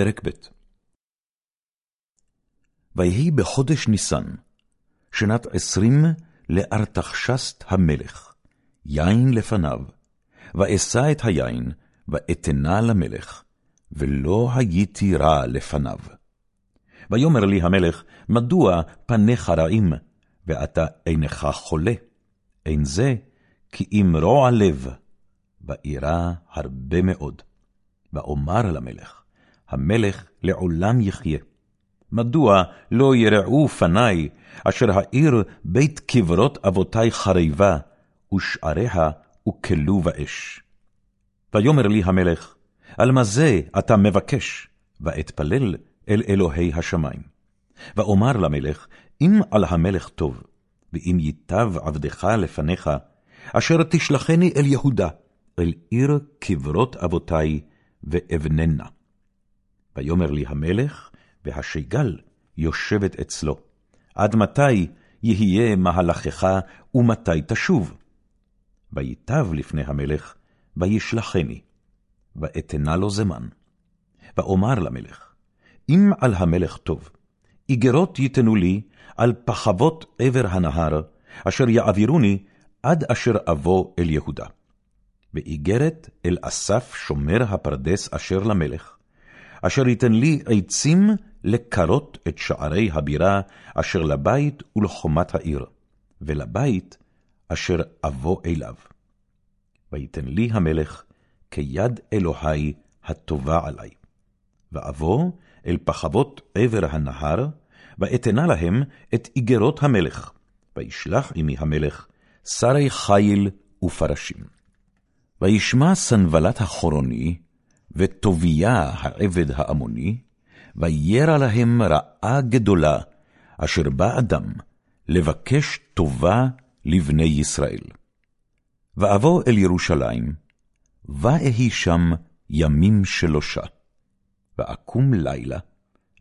פרק ב' ויהי בחודש ניסן, שנת עשרים לארתחשסת המלך, יין לפניו, ואשא את היין, ואתנה למלך, ולא הייתי רע לפניו. ויאמר לי המלך, מדוע פניך רעים, ואתה אינך חולה? אין זה, כי אם רוע לב, ואירע הרבה מאוד. ואומר למלך, המלך לעולם יחיה. מדוע לא ירעו פני, אשר העיר בית קברות אבותי חריבה, ושעריה הוקלו באש? ויאמר לי המלך, על מה זה אתה מבקש? ואתפלל אל אלוהי השמיים. ואומר למלך, אם על המלך טוב, ואם ייטב עבדך לפניך, אשר תשלחני אל יהודה, אל עיר קברות אבותי, ואבננה. ויאמר לי המלך, והשגל יושבת אצלו. עד מתי יהיה מהלכך, ומתי תשוב? ויטב לפני המלך, וישלחני, ואתנה לו זמן. ואומר למלך, אם על המלך טוב, איגרות ייתנו לי על פחבות עבר הנהר, אשר יעבירוני עד אשר אבוא אל יהודה. ואיגרת אל אסף שומר הפרדס אשר למלך, אשר ייתן לי עצים לקרות את שערי הבירה אשר לבית ולחומת העיר, ולבית אשר אבוא אליו. ויתן לי המלך כיד אלוהי הטובה עלי. ואבוא אל פחבות עבר הנהר, ואתנה להם את איגרות המלך, וישלח עמי המלך שרי חיל ופרשים. וישמע סנבלת החורוני, וטוביה העבד העמוני, וירא להם רעה גדולה, אשר בא אדם לבקש טובה לבני ישראל. ואבוא אל ירושלים, ואהי שם ימים שלושה. ואקום לילה,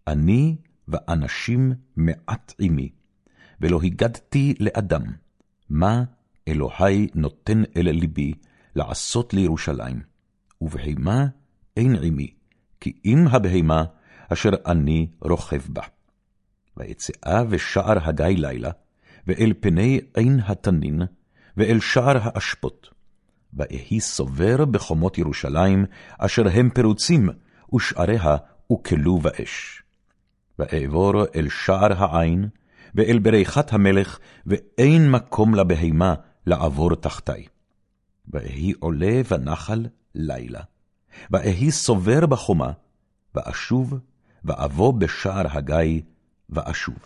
אני ואנשים מעט עמי, ולא הגדתי לאדם, מה אלוהי נותן אל ליבי, לעשות לירושלים, ובהמה אין עמי, כי אם הבהמה אשר אני רוכב בה. ואצאה ושער הגיא לילה, ואל פני עין התנין, ואל שער האשפות. ואהי סובר בחומות ירושלים, אשר הם פרוצים, ושעריה הוקלו באש. ואעבור אל שער העין, ואל בריחת המלך, ואין מקום לבהמה לעבור תחתי. ואהי עולה בנחל לילה, ואהי סובר בחומה, ואשוב, ואבוא בשער הגיא, ואשוב.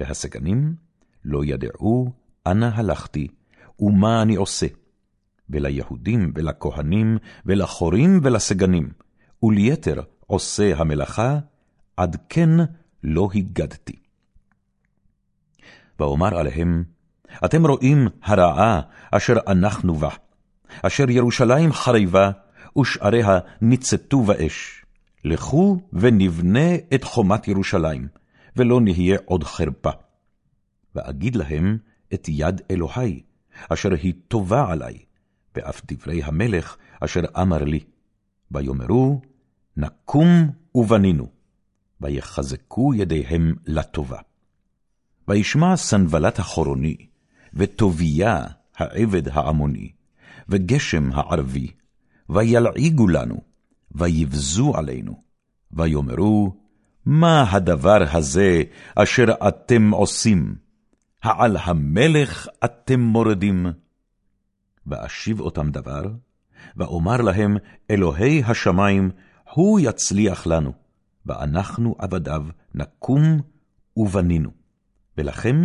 והסגנים לא ידעו אנה הלכתי, ומה אני עושה. וליהודים, ולכהנים, ולחורים, ולסגנים, וליתר עושה המלאכה, עד כן לא הגדתי. ואומר עליהם, אתם רואים הרעה אשר אנחנו בה, אשר ירושלים חריבה, ושעריה ניצתו באש. לכו ונבנה את חומת ירושלים, ולא נהיה עוד חרפה. ואגיד להם את יד אלוהי, אשר היא טובה עלי, ואף דברי המלך אשר אמר לי. ויאמרו, נקום ובנינו, ויחזקו ידיהם לטובה. וישמע סנבלת החורוני, וטוביה העבד העמוני, וגשם הערבי, וילעיגו לנו, ויבזו עלינו, ויאמרו, מה הדבר הזה אשר אתם עושים? העל המלך אתם מורדים? ואשיב אותם דבר, ואומר להם, אלוהי השמיים, הוא יצליח לנו, ואנחנו עבדיו נקום ובנינו. ולכם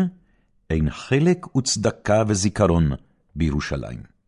אין חלק וצדקה וזיכרון בירושלים.